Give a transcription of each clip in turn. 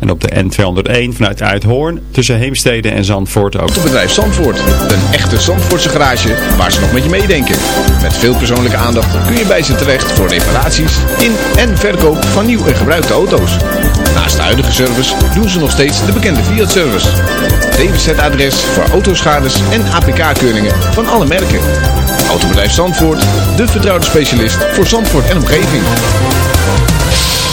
En op de N201 vanuit Uithoorn tussen Heemstede en Zandvoort ook. Autobedrijf Zandvoort. Een echte Zandvoortse garage waar ze nog met je meedenken. Met veel persoonlijke aandacht kun je bij ze terecht voor reparaties in en verkoop van nieuw en gebruikte auto's. Naast de huidige service doen ze nog steeds de bekende Fiat-service. DWZ-adres voor autoschades en APK-keuringen van alle merken. Autobedrijf Zandvoort, de vertrouwde specialist voor Zandvoort en omgeving.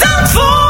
Zandvoort.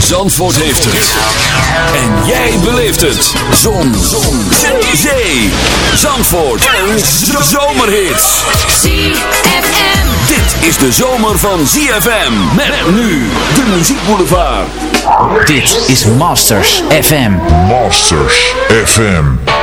Zandvoort heeft het. En jij beleeft het. Zon. Zon. Zee. Zandvoort. En zomerhits. ZFM. Dit is de zomer van ZFM. Met nu de muziekboulevard. Dit is Masters FM. Masters FM.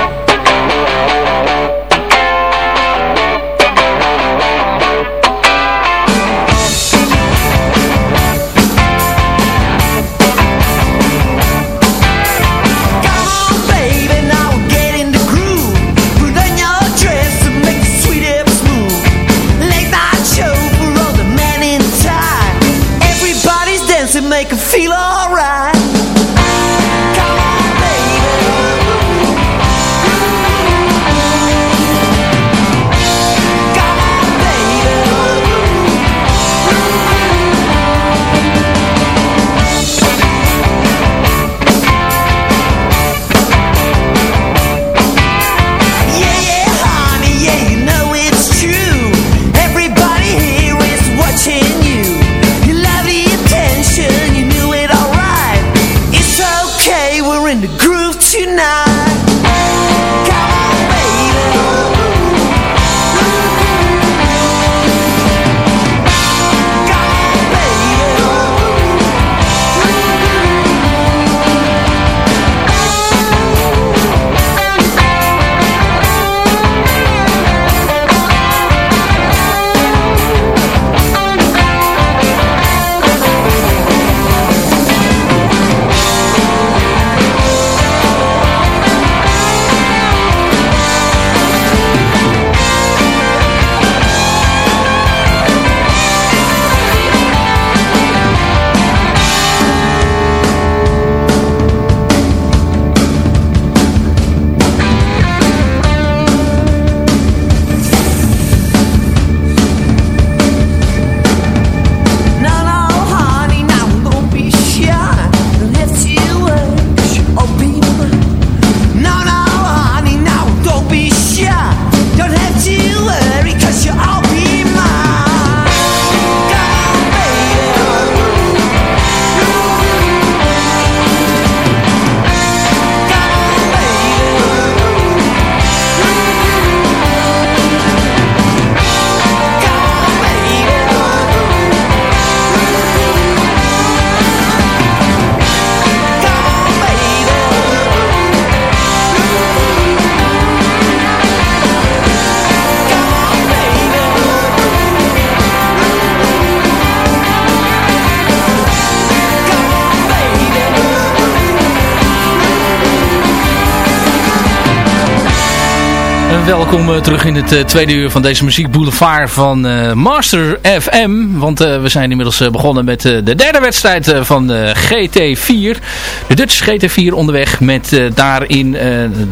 Welkom uh, terug in het uh, tweede uur van deze Muziek Boulevard van uh, Master FM. Want we zijn inmiddels begonnen met de derde wedstrijd van GT4. De Dutch GT4 onderweg met daarin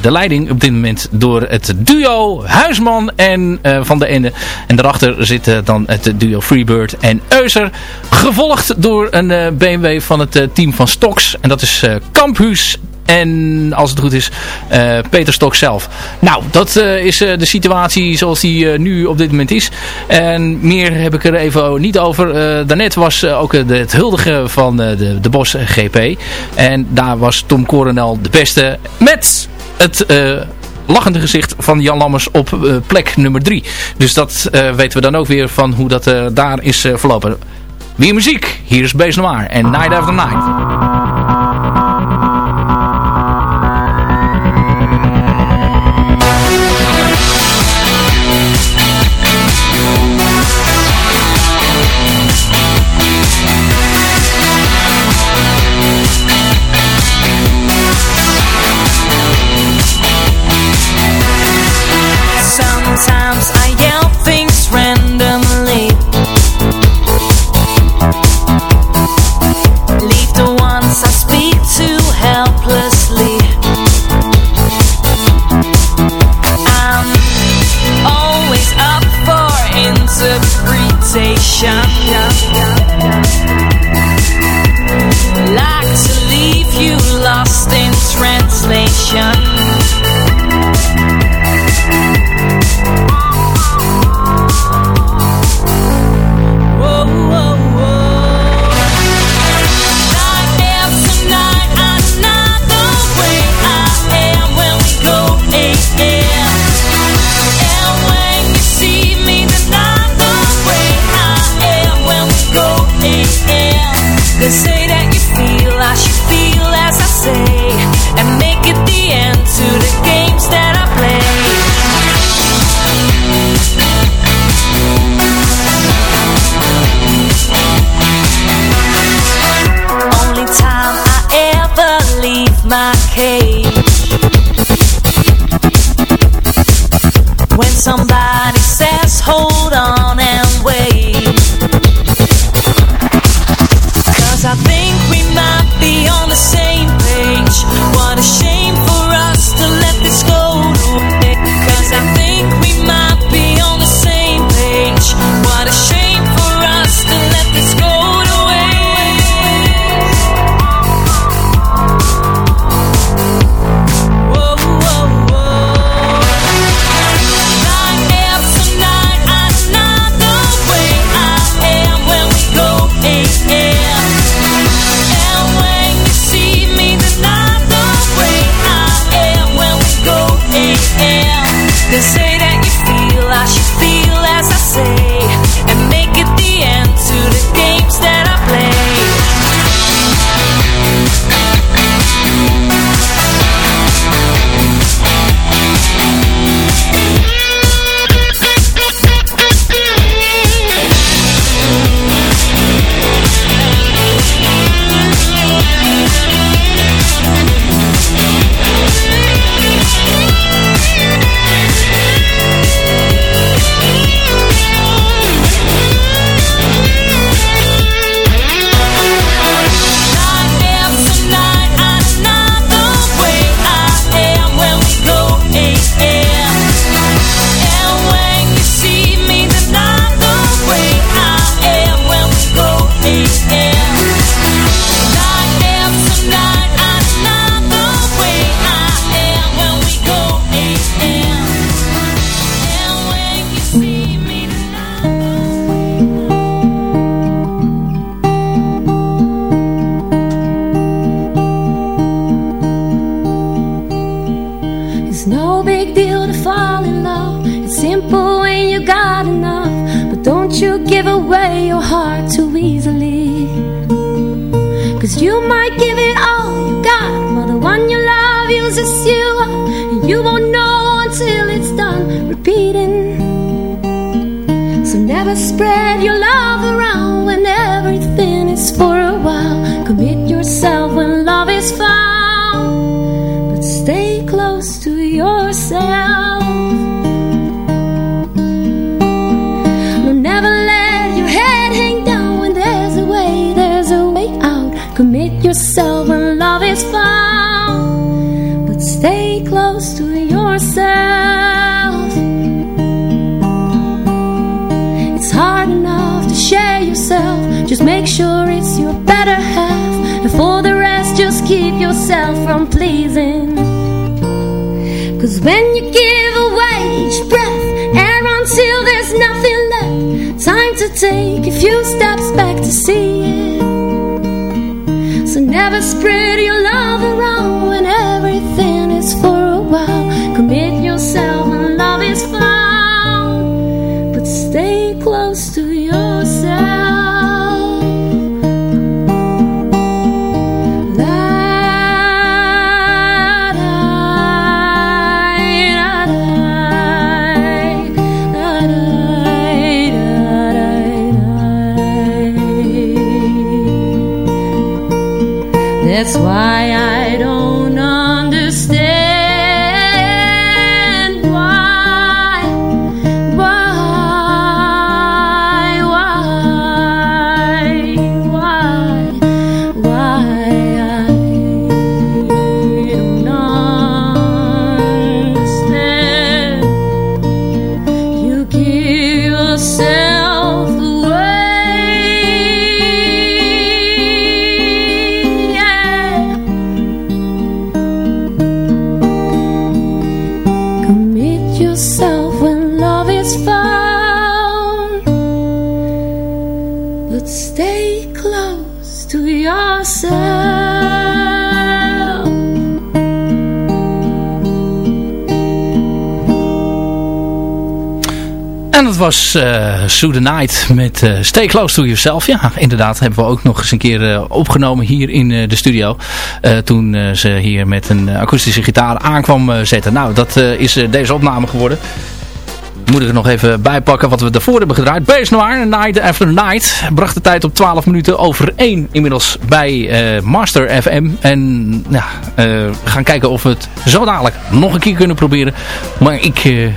de leiding op dit moment door het duo Huisman en Van de Ende. En daarachter zit dan het duo Freebird en Euser. Gevolgd door een BMW van het team van Stoks. En dat is Campus en als het goed is, uh, Peter Stok zelf. Nou, dat uh, is uh, de situatie zoals die nu op dit moment is. En meer heb ik er even niet over. daarnet was ook het huldigen van de, de Bos GP. En daar was Tom Coronel de beste met het lachende gezicht van Jan Lammers op plek nummer 3. Dus dat weten we dan ook weer van hoe dat daar is verlopen. Weer muziek. Hier is Bees Noir en Night After Night. somebody says hold on and wait. Cause I fall in love. It's simple when you got enough, but don't you give away your heart too easily. Cause you might give it all you got, but the one you love uses you up, and you won't know until it's done repeating. So never spread your love make sure it's your better half. And for the rest, just keep yourself from pleasing. Cause when you give away each breath, air until there's nothing left, time to take a few steps back to see it. So never spread your love around when everything is for a while. Was uh, Sue the Night met eh, Stay Close to Yourself. Ja, inderdaad hebben we ook nog eens een keer eh, opgenomen hier in de studio. Toen ze hier met een akoestische gitaar aankwam zetten. Nou, dat is deze opname geworden. Moet ik er nog even bijpakken wat we daarvoor hebben gedraaid. Base Noir, Night After Night. Bracht de tijd op 12 minuten over 1 inmiddels bij Master FM. En we gaan kijken of we het zo dadelijk nog een keer kunnen proberen. Maar ik...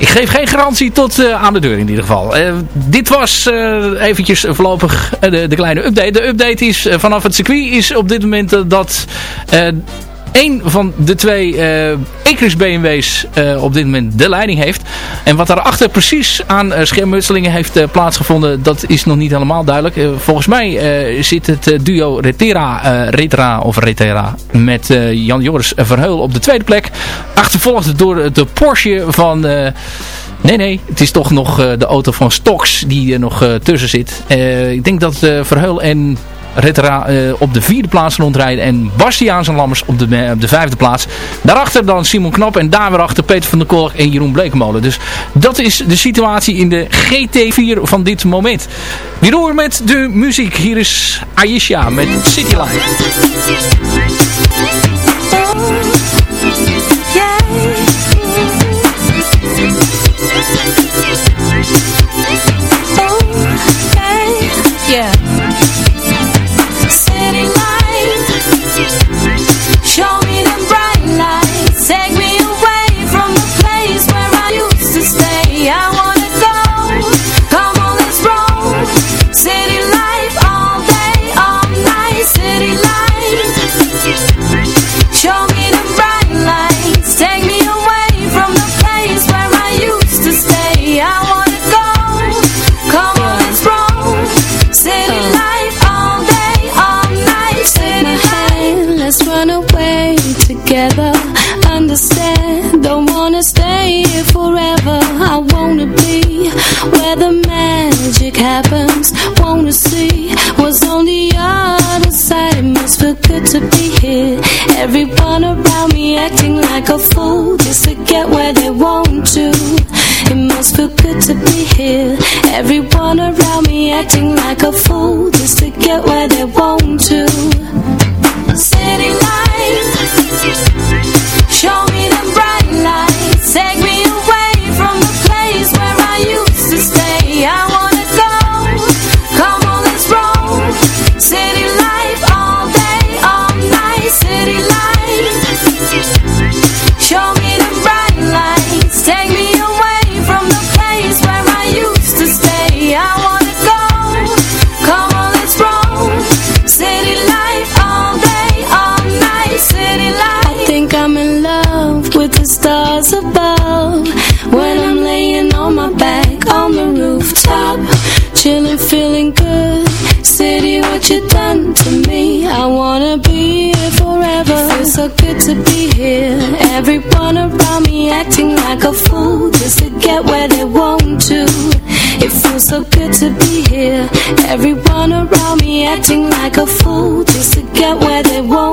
ik geef geen garantie tot eh, aan de deur in ieder geval. Eh, dit was eh, eventjes voorlopig de, de kleine update. De update is vanaf het circuit is op dit moment dat één van de twee eh Ecris BMW's eh, op dit moment de leiding heeft. En wat daarachter precies aan eh, schermutselingen heeft plaatsgevonden, dat is nog niet helemaal duidelijk. Volgens mij zit het duo Retera, Retera of Retera met Jan Joris Verheul op de tweede plek. Achtervolgd door de Porsche van... Nee, nee. Het is toch nog de auto van Stoks die er nog tussen zit. Ik denk dat Verheul en Eh, op de vierde plaats rondrijden. En Bastiaans en Lammers op de, op de vijfde plaats. Daarachter dan Simon Knap. En daar weer achter Peter van der Kolk en Jeroen Blekemolen. Dus dat is de situatie in de GT4 van dit moment. Weer door met de muziek. Hier is Aisha met City Life. Happens. Wanna see what's on the other side. It must feel good to be here. Everyone around me acting like a fool just to get where they want to. It must feel good to be here. Everyone around me acting like a fool just to get where they want to. City lights, show me them bright Everyone around me acting like a fool Just to get where they want to. It feels so good to be here. Everyone around me acting like a fool Just to get where they want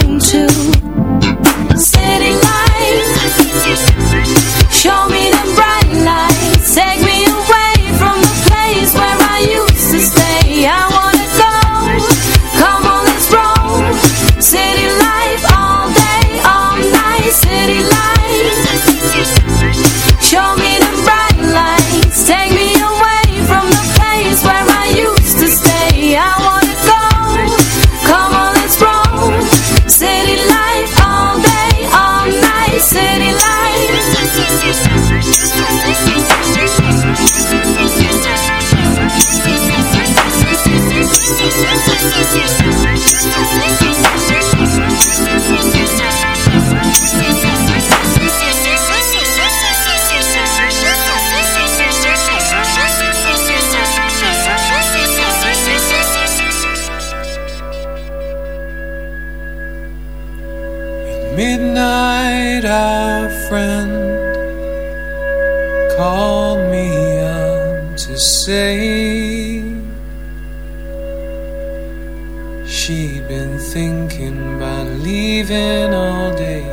been thinking about leaving all day?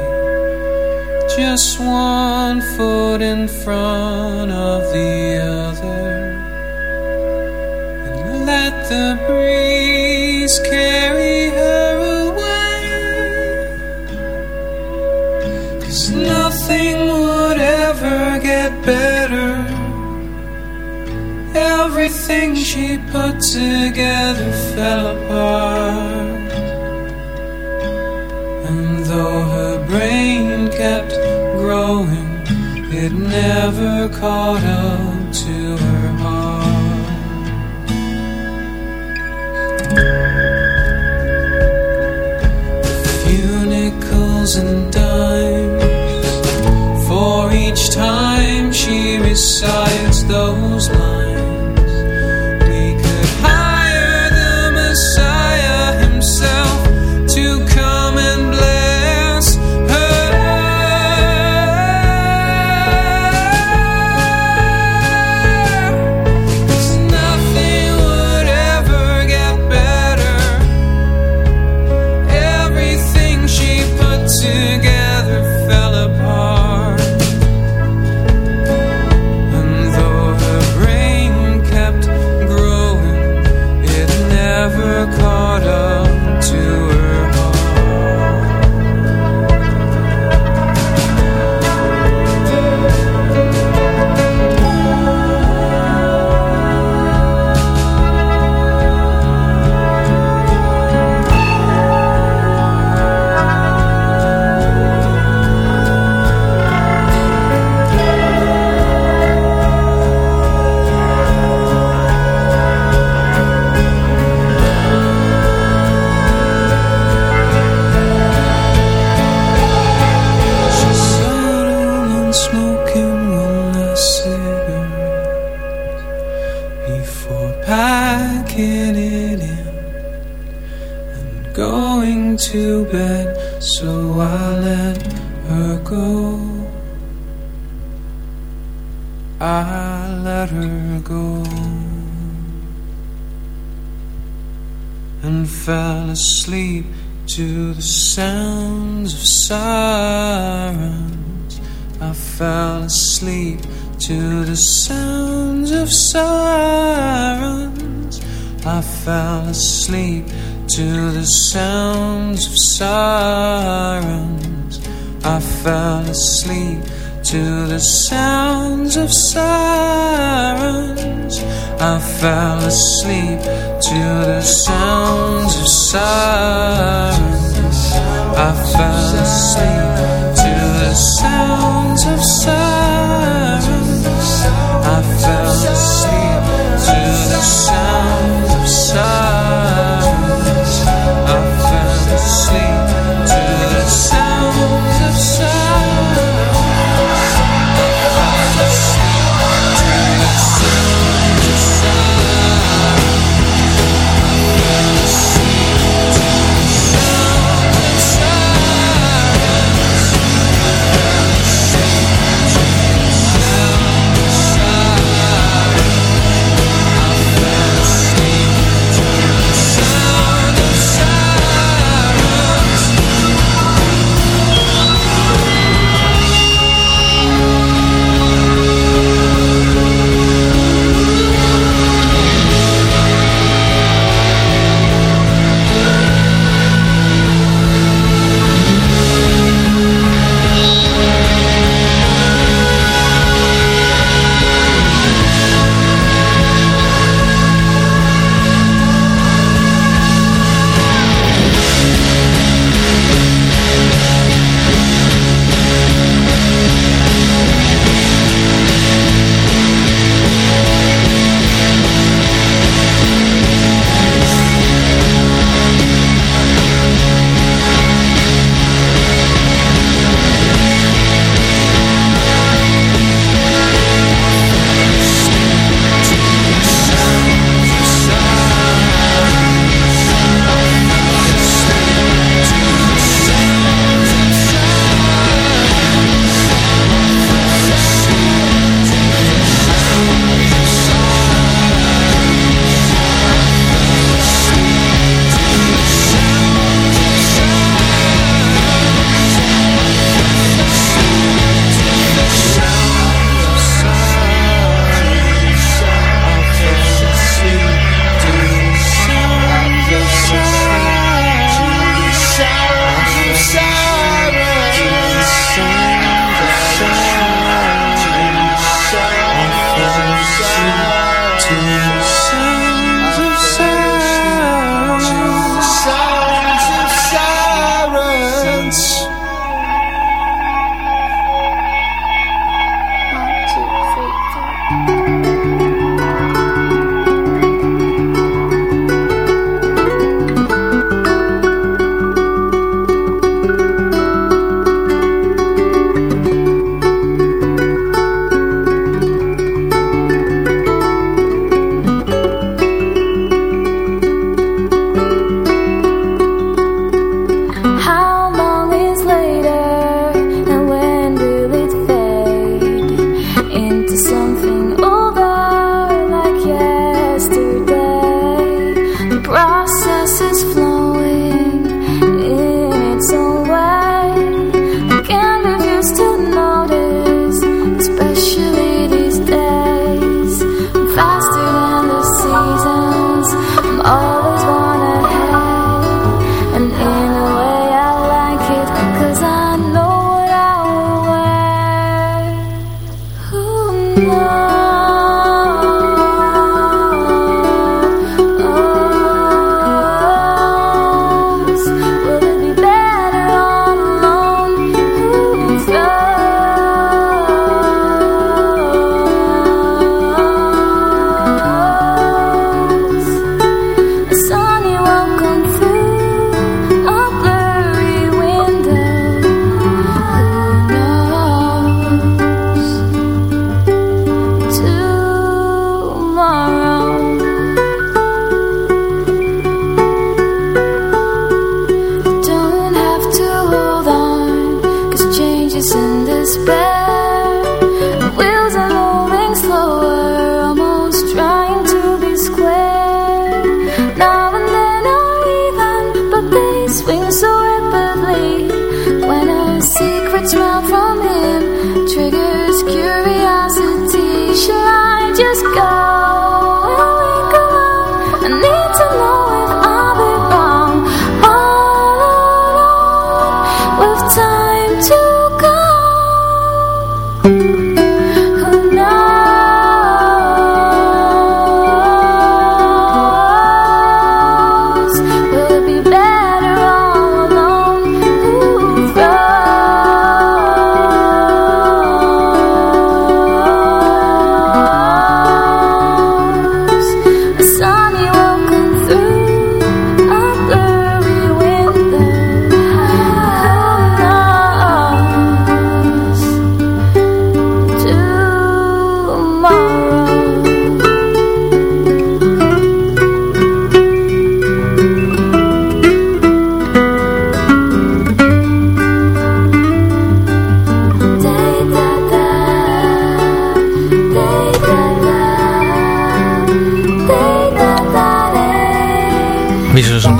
Just one foot in front of the other. And let the breeze carry her away. Cause nothing would ever get better. Everything she put together fell apart though her brain kept growing, it never caught up to her heart. Funicles and dimes for each time she recites those lines.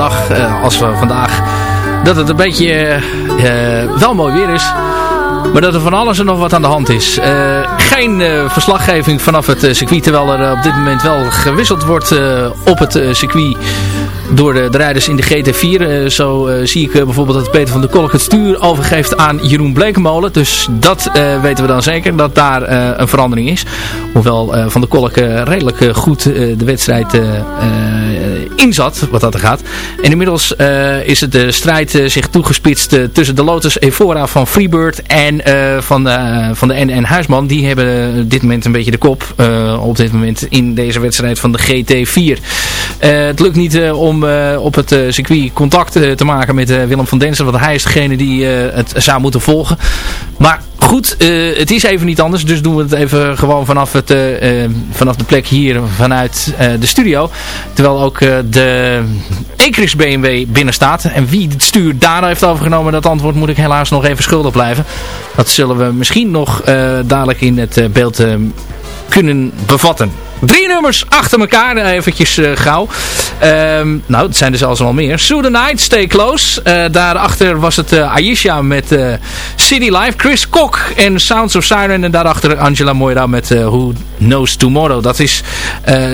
Eh, als we vandaag. Dat het een beetje eh, wel mooi weer is. Maar dat er van alles en nog wat aan de hand is. Eh, geen verslaggeving vanaf het circuit. Terwijl er op dit moment wel gewisseld wordt op het circuit. Door de, de rijders in de GT4. Eh, zo zie ik bijvoorbeeld dat Peter van der Kolk het stuur overgeeft aan Jeroen Blekemolen. Dus dat weten we dan zeker. Dat daar een verandering is. Hoewel Van der Kolk redelijk goed de wedstrijd inzat. Wat dat er gaat. En inmiddels eh, is het de strijd eh, zich toegespitst eh, tussen de Lotus Evora van Freebird en van, de, van de NN Huisman. Die hebben dit moment een beetje de kop op dit moment in deze wedstrijd van de GT4. Eh, het lukt niet om op het circuit contact te maken met Willem van Densen. Want hij is degene die het zou moeten volgen. Maar goed, eh, het is even niet anders. Dus doen we het even gewoon vanaf, het, eh, eh, vanaf de plek hier vanuit de studio. Terwijl ook de Ecris BMW binnen staat. En wie het stuur daar heeft overgenomen, dat antwoord moet ik helaas nog even schuldig blijven. Dat zullen we misschien nog dadelijk in het beeld kunnen bevatten. Drie nummers achter elkaar, eh, eventjes eh, gauw. Ehm, nou, het zijn er zelfs wel meer. Sue the Night, Stay Close. Eh, daarachter was het eh, Aisha met City Life. Chris Kok en Sounds of Siren. En daarachter Angela Moira met Who Knows Tomorrow. Dat is,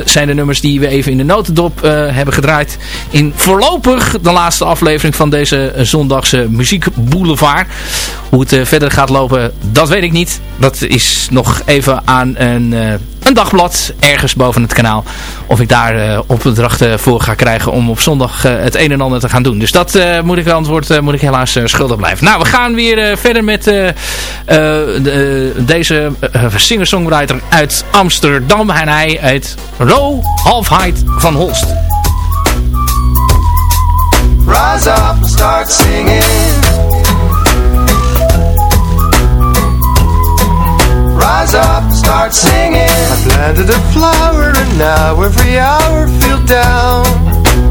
zijn de nummers die we even in de notendop hebben gedraaid. In voorlopig de laatste aflevering van deze zondagse Muziek Boulevard. Hoe het verder gaat lopen, dat weet ik niet. Dat is nog even aan een... een dagblad ergens boven het kanaal. Of ik daar eh, opdrachten voor ga krijgen om op zondag eh, het een en ander te gaan doen. Dus dat eh, moet ik antwoord moet ik helaas schuldig blijven. Nou, we gaan weer verder met de- deze singer-songwriter uit Amsterdam. En hij heet Ro Halfheid van Holst. Rise up start singing. Rise up start singing. I planted a flower and now every hour feel down.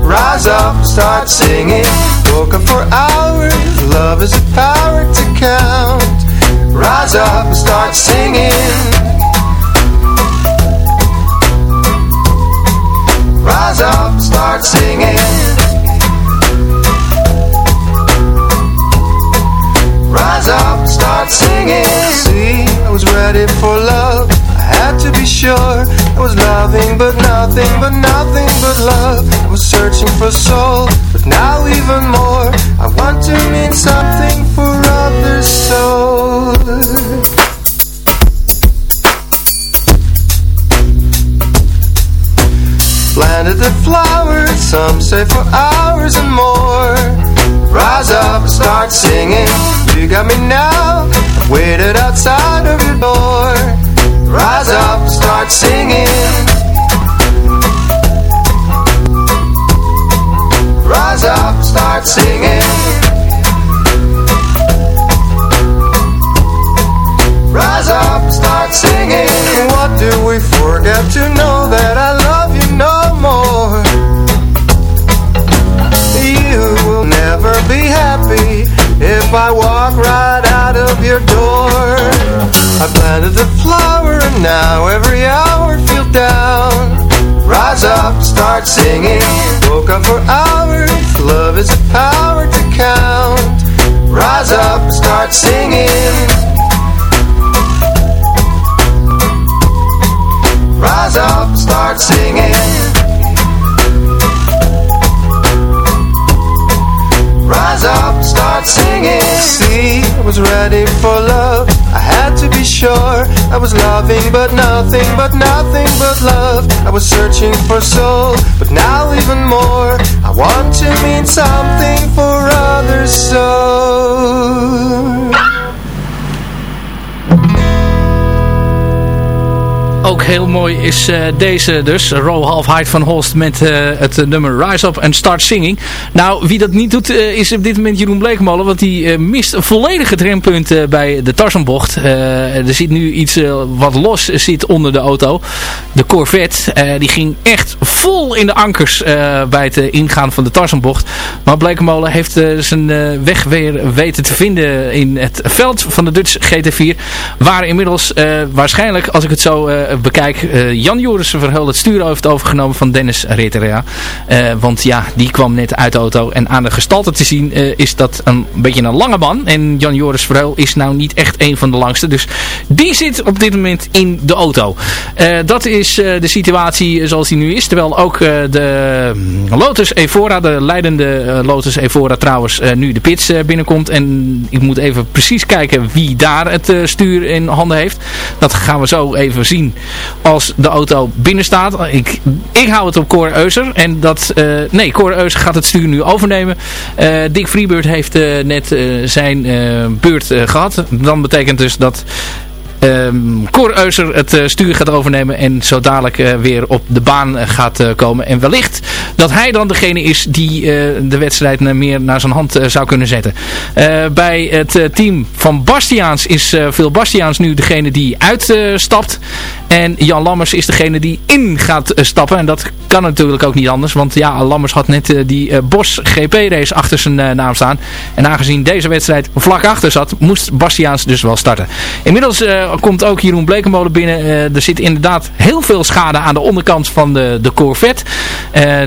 Rise up start singing. Woke up for hours. Love is a power to count. Rise up start singing. Rise up start singing. For love. I had to be sure. I was loving but nothing, but nothing but love. I was searching for soul, but now even more. I want to mean something for others' souls. Planted the flowers, some say for hours and more. Rise up and start singing. You got me now. Waited outside of your door. Rise up and start singing. Rise up and start singing. Rise up and start singing. What do we forget to know that I love you no more? Happy if I walk right out of your door. I planted the flower and now every hour feel down. Rise up, start singing. Woke up for hours. Love is a power to count. Rise up, start singing. Rise up, start singing. Rise up, start singing. See, I was ready for love. I had to be sure. I was loving, but nothing, but nothing but love. I was searching for soul, but now even more. I want to mean something for others so. Ook heel mooi is eh, deze dus. Row Half Height van Holst met eh, het nummer Rise Up and Start Singing. Nou, wie dat niet doet eh, is op dit moment Jeroen Bleekmolen. Want die mist volledig het rempunt bij de Tarzanbocht. er zit nu iets wat los zit onder de auto. De Corvette. die ging echt vol in de ankers bij het ingaan van de Tarzanbocht. Maar Bleekmolen heeft zijn weg weer weten te vinden in het veld van de Dutch GT4. Waar inmiddels waarschijnlijk, als ik het zo bekijk, uh, Jan Jorissen Verheul het stuur heeft overgenomen van Dennis Reterea. Uh, want ja, die kwam net uit de auto. En aan de gestalte te zien uh, is dat een beetje een lange man. En Jan Joris Verheul is nou niet echt een van de langste. Dus die zit op dit moment in de auto. dat is de situatie zoals die nu is. Terwijl ook de Lotus Evora, de leidende Lotus Evora trouwens, nu de pits binnenkomt. En ik moet even precies kijken wie daar het stuur in handen heeft. Dat gaan we zo even zien als de auto binnen staat. Ik, ik hou het op Cor Euser. En dat, uh, nee, Cor Euser gaat het stuur nu overnemen. Uh, Dick Freebird heeft uh, net zijn beurt gehad. Dan betekent dus dat um, Cor Euser het stuur gaat overnemen en zo dadelijk weer op de baan gaat komen. En wellicht dat hij dan degene is die de wedstrijd meer naar zijn hand zou kunnen zetten. bij het team van Bastiaans is Phil Bastiaans nu degene die uitstapt. En Jan Lammers is degene die in gaat stappen. En dat kan natuurlijk ook niet anders. Want ja, Lammers had net die Bos GP race achter zijn naam staan. En aangezien deze wedstrijd vlak achter zat, moest Bastiaans dus wel starten. Inmiddels komt ook Jeroen Blekenmolen binnen. Er zit inderdaad heel veel schade aan de onderkant van de, de Corvette.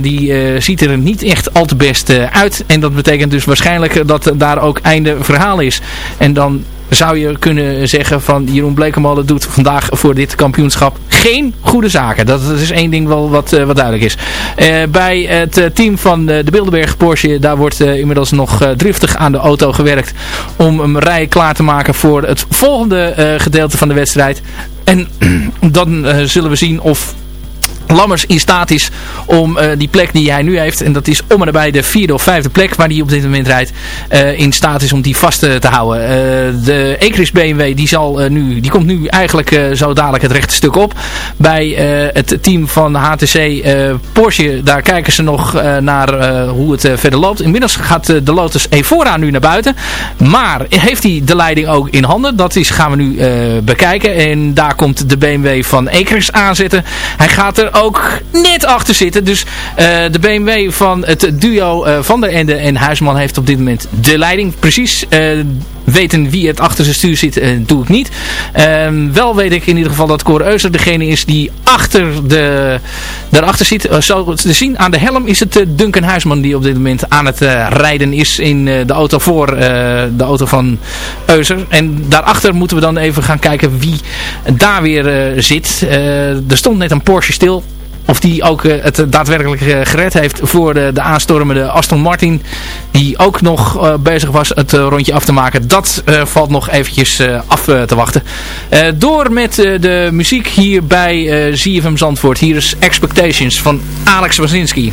Die ziet er niet echt al te best uit. En dat betekent dus waarschijnlijk dat daar ook einde verhaal is. En dan zou je kunnen zeggen van Jeroen Blekemolen doet vandaag voor dit kampioenschap geen goede zaken. Dat, is één ding wel wat, uh, wat duidelijk is. Uh, bij het uh, team van de Bilderberg Porsche, daar wordt inmiddels nog driftig aan de auto gewerkt om een rij klaar te maken voor het volgende gedeelte van de wedstrijd. En dan zullen we zien of Lammers in staat is om uh, die plek die hij nu heeft, en dat is om en nabij de vierde of vijfde plek waar hij op dit moment rijdt, uh, in staat is om die vast te, te houden. De Ecris BMW die, zal, nu, die komt nu eigenlijk zo dadelijk het rechte stuk op. Bij het team van HTC Porsche, daar kijken ze nog naar hoe het verder loopt. Inmiddels gaat de Lotus Evora nu naar buiten. Maar heeft hij de leiding ook in handen? Dat is, gaan we nu bekijken. En daar komt de BMW van Ecris aanzetten. Hij gaat er ook net achter zitten. Dus uh, de BMW van het duo uh, Van der Ende en Huisman heeft op dit moment de leiding. Precies uh, weten wie het achter zijn stuur zit, doe ik niet. Ehm, wel weet ik in ieder geval dat Cor Euser degene is die achter de, daarachter zit. zo te zien aan de helm is het Duncan Huisman die op dit moment aan het rijden is in de auto voor de auto van Euser. En daarachter moeten we dan even gaan kijken wie daar weer zit. er stond net een Porsche stil of die ook uh, het daadwerkelijk uh, gered heeft voor de, de aanstormende Aston Martin. Die ook nog uh, bezig was het rondje af te maken. Dat valt nog eventjes af te wachten. door met de muziek hier bij ZFM Zandvoort. Hier is Expectations van Alex Wazinski.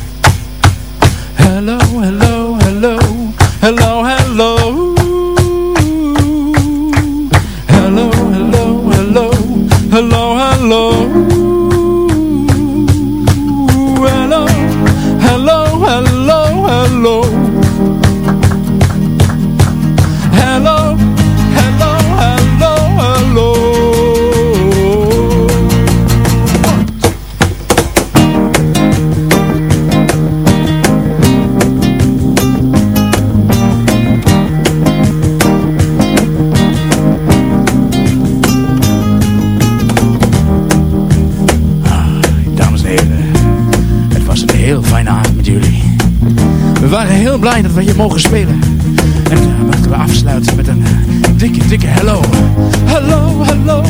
dat we hier mogen spelen. En uh, we afsluiten met een eh, dikke, dikke hello. Hello, hello.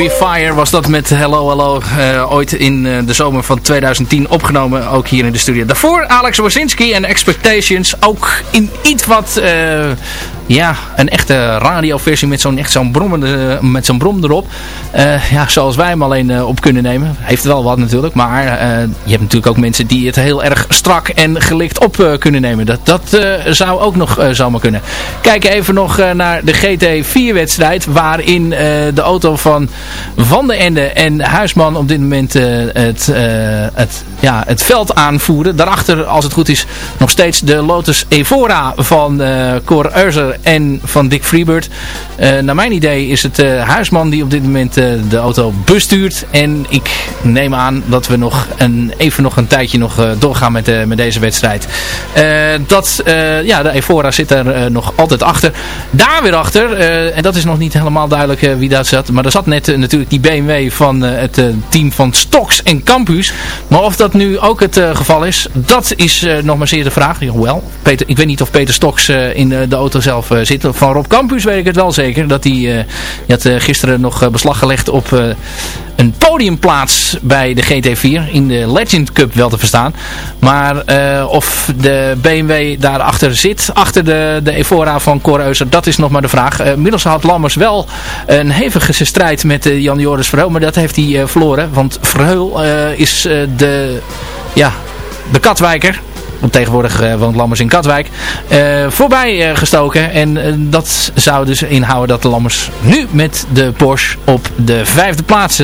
We Fire was dat met Hello Hello. eh, ooit in eh, de zomer van 2010 opgenomen. Ook hier in de studio. Daarvoor Alex Wazinski en Expectations. Ook in iets wat... eh, ja, een echte radioversie met zo'n zo'n met zo'n brom erop. Eh, ja, zoals wij hem alleen eh, op kunnen nemen. Heeft wel wat natuurlijk. Maar eh, je hebt natuurlijk ook mensen die het heel erg strak en gelikt op kunnen nemen. Dat, dat zou ook nog zomaar kunnen. Kijken even nog naar de GT4 wedstrijd. Waarin de auto van Van der Ende en Huisman op dit moment het, het, ja, het veld aanvoeren. Daarachter, als het goed is, nog steeds de Lotus Evora van Cor Euser en van Dick Freebird. Eh, naar mijn idee is het eh, Huisman die op dit moment eh, de auto bestuurt. En ik neem aan dat we nog een, even nog een tijdje nog doorgaan met, met deze wedstrijd. Dat, ja, de Evora zit er nog altijd achter. Daar weer achter, en dat is nog niet helemaal duidelijk wie dat zat. Maar er zat net natuurlijk die BMW van het team van Stoks en Campus. Maar of dat nu ook het geval is, dat is nog maar zeer de vraag. Hoewel, Peter, ik weet niet of Peter Stoks in de auto zelf eh, zit. Van Rob Campus weet ik het wel zeker. Dat hij, eh, had eh, gisteren nog beslag gelegd op een podiumplaats bij de GT4. In de Legend Cup wel te verstaan. Maar of de BMW daarachter zit, achter de, de Evora van Cor Euser, dat is nog maar de vraag. Inmiddels had Lammers wel een hevige strijd met Jan Joris Verheul. Maar dat heeft hij verloren. Want Verheul is de, ja, de Katwijker. Want tegenwoordig eh, woont Lammers in Katwijk. eh, voorbij eh, gestoken. En dat zou dus inhouden dat de Lammers nu met de Porsche op de vijfde plaats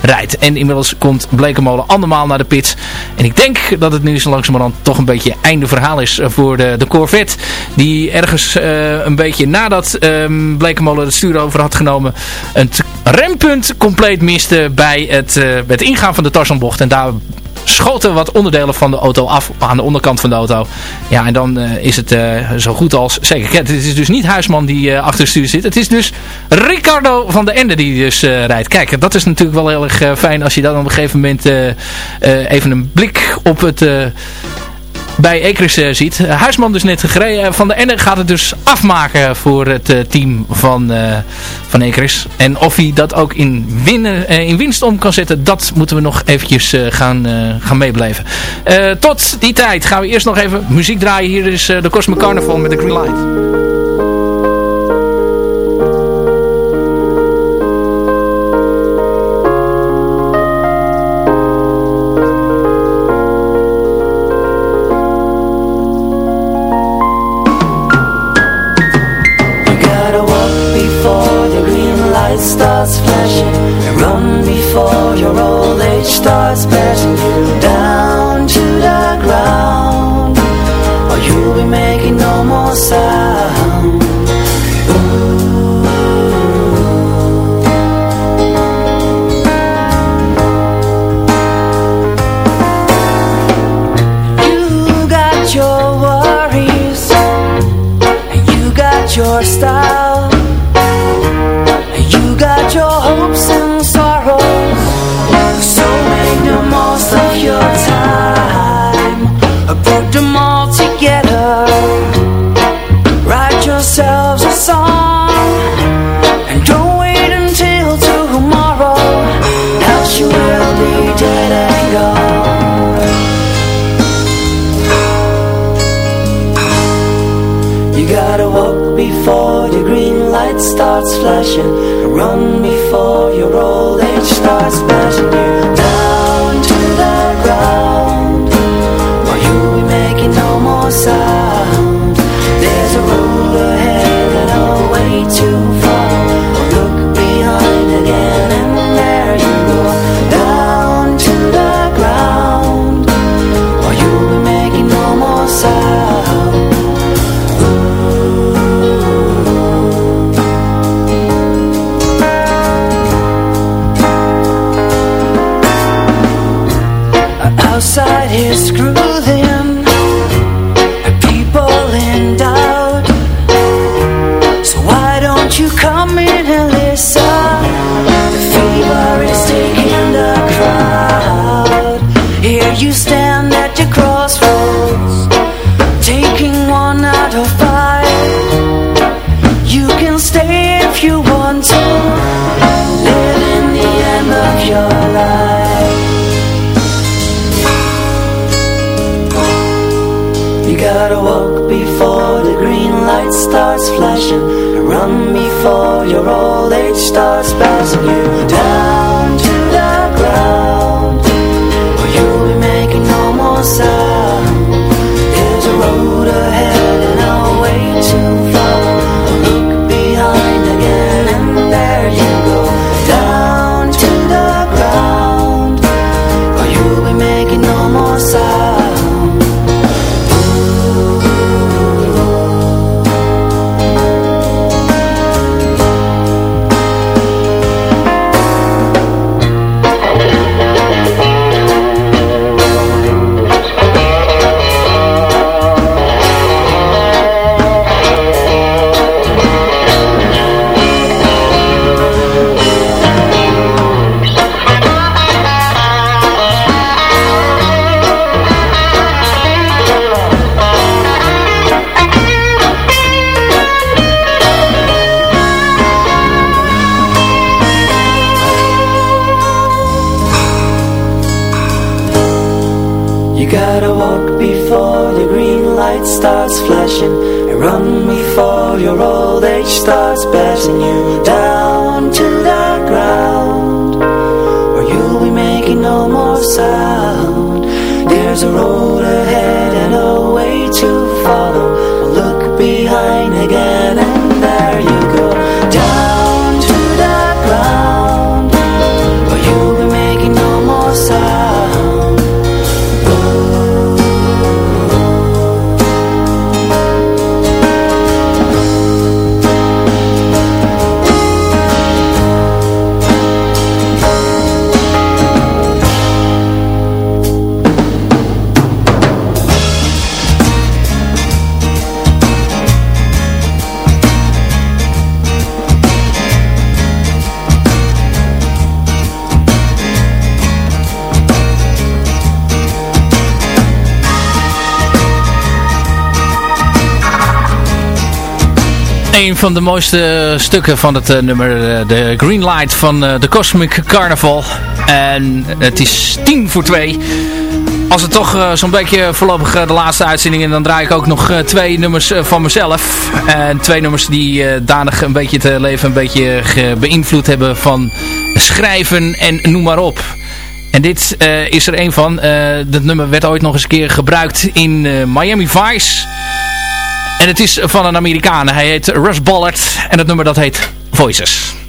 rijdt. En inmiddels komt Blekemolen andermaal naar de pits. En ik denk dat het nu zo langzamerhand toch een beetje einde verhaal is voor de, de Corvette. Die ergens een beetje nadat ehm Blekemolen het stuur over had genomen. Een rempunt compleet miste bij het, het ingaan van de Tarzanbocht. En daar schoten wat onderdelen van de auto af aan de onderkant van de auto. Ja, en dan eh, is het eh, zo goed als zeker. Het is dus niet Huisman die eh, achter het stuur zit. Het is dus Ricardo van de Ende die dus rijdt. Kijk, dat is natuurlijk wel heel erg fijn als je dan op een gegeven moment even een blik op het... bij Ekris eh, ziet. Eh, Huisman dus net gereden. Eh, Van de Ende gaat het dus afmaken voor het team van, van Ekris. En of hij dat ook in, winnen, in winst om kan zetten, dat moeten we nog eventjes gaan, gaan meebeleven. Eh, tot die tijd gaan we eerst nog even muziek draaien. Hier is de Cosmic Carnival met de Green Light. You gotta walk before the green light starts flashing. Run before your old age starts smashing you down to the ground. Or you'll be making no more sound. There's a road ahead and a way too gotta walk before the green light starts flashing. Run before your old age starts passing you. Down run before your old age starts Een van de mooiste stukken van het eh, nummer, eh, de Green Light van eh, de Cosmic Carnival. En het is tien voor twee. Als het toch zo'n beetje voorlopig de laatste uitzending en dan draai ik ook nog twee nummers van mezelf. En twee nummers die danig een beetje het leven een beetje beïnvloed hebben van schrijven en noem maar op. En dit is er een van. dat nummer werd ooit nog eens een keer gebruikt in Miami Vice. En het is van een Amerikaan. Hij heet Russ Ballard. En het nummer dat heet Voices.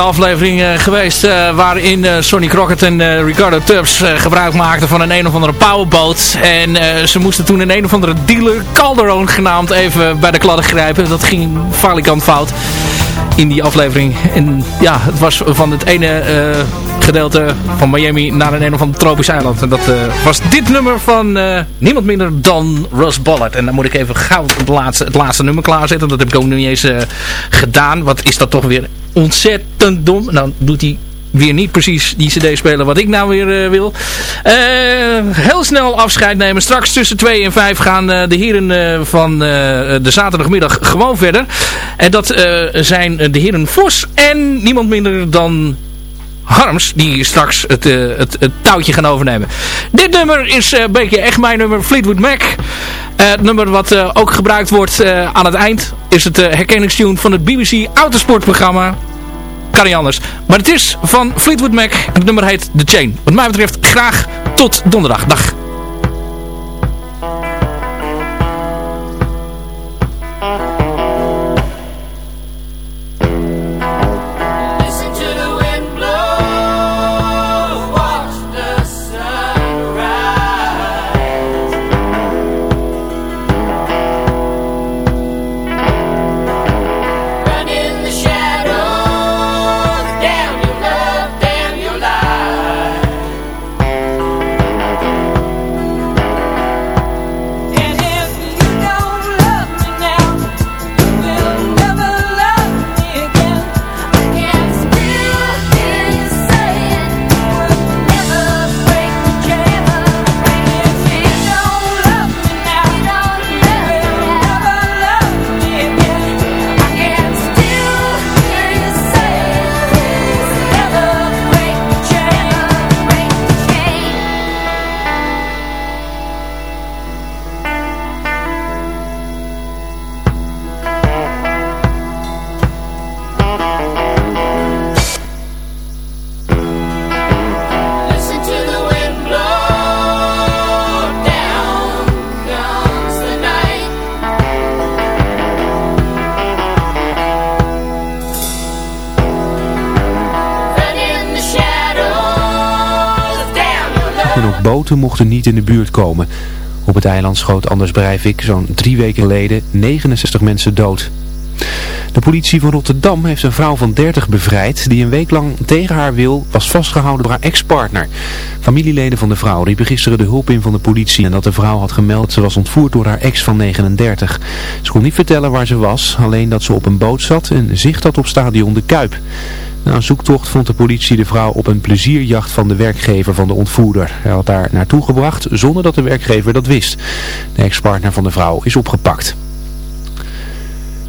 De aflevering geweest waarin Sonny Crockett en Ricardo Tubbs gebruik maakten van een een of andere powerboot. En ze moesten toen een een of andere dealer, Calderon genaamd, even bij de kladden grijpen. Dat ging falikant fout in die aflevering. En ja, het was van het ene gedeelte van Miami naar een een of ander tropisch eiland. En dat was dit nummer van niemand minder dan Russ Ballard. En dan moet ik even gauw het laatste, het laatste nummer klaarzetten. Dat heb ik ook nog niet eens gedaan. Wat is dat toch weer ontzettend dom. Nou doet hij weer niet precies die cd spelen wat ik nou weer wil. heel snel afscheid nemen. Straks tussen 2 en 5 gaan de heren van de zaterdagmiddag gewoon verder. En dat zijn de heren Vos en niemand minder dan Harms, die straks het, het, het, touwtje gaan overnemen. Dit nummer is een beetje echt mijn nummer, Fleetwood Mac. het nummer wat ook gebruikt wordt aan het eind is het herkenningstune van het BBC Autosportprogramma kan anders. Maar het is van Fleetwood Mac. Het nummer heet The Chain. Wat mij betreft graag tot donderdag. Dag. Boten mochten niet in de buurt komen. Op het eiland schoot Anders Breivik zo'n drie weken geleden 69 mensen dood. De politie van Rotterdam heeft een vrouw van 30 bevrijd die een week lang tegen haar wil was vastgehouden door haar ex-partner. Familieleden van de vrouw riepen gisteren de hulp in van de politie en dat de vrouw had gemeld dat ze was ontvoerd door haar ex van 39. Ze kon niet vertellen waar ze was, alleen dat ze op een boot zat en zicht had op stadion De Kuip. Na een zoektocht vond de politie de vrouw op een plezierjacht van de werkgever van de ontvoerder. Hij had haar naartoe gebracht zonder dat de werkgever dat wist. De ex-partner van de vrouw is opgepakt.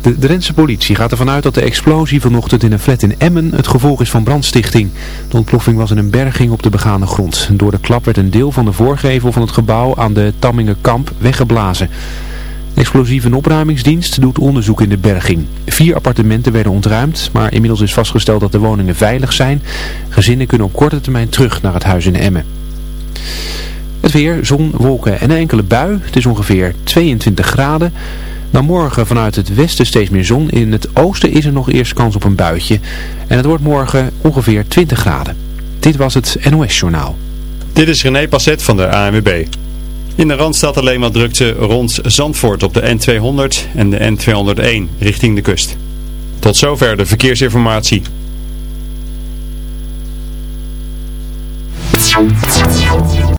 De Drentse politie gaat ervan uit dat de explosie vanochtend in een flat in Emmen het gevolg is van brandstichting. De ontploffing was in een berging op de begane grond. Door de klap werd een deel van de voorgevel van het gebouw aan de Tammingenkamp weggeblazen. De explosieve opruimingsdienst doet onderzoek in de berging. Vier appartementen werden ontruimd, maar inmiddels is vastgesteld dat de woningen veilig zijn. Gezinnen kunnen op korte termijn terug naar het huis in Emmen. Het weer, zon, wolken en een enkele bui. Het is ongeveer 22 graden. Dan morgen vanuit het westen steeds meer zon. In het oosten is er nog eerst kans op een buitje. En het wordt morgen ongeveer 20 graden. Dit was het NOS Journaal. Dit is René Passet van de ANWB. In de Randstad alleen maar drukte rond Zandvoort op de N200 en de N201 richting de kust. Tot zover de verkeersinformatie.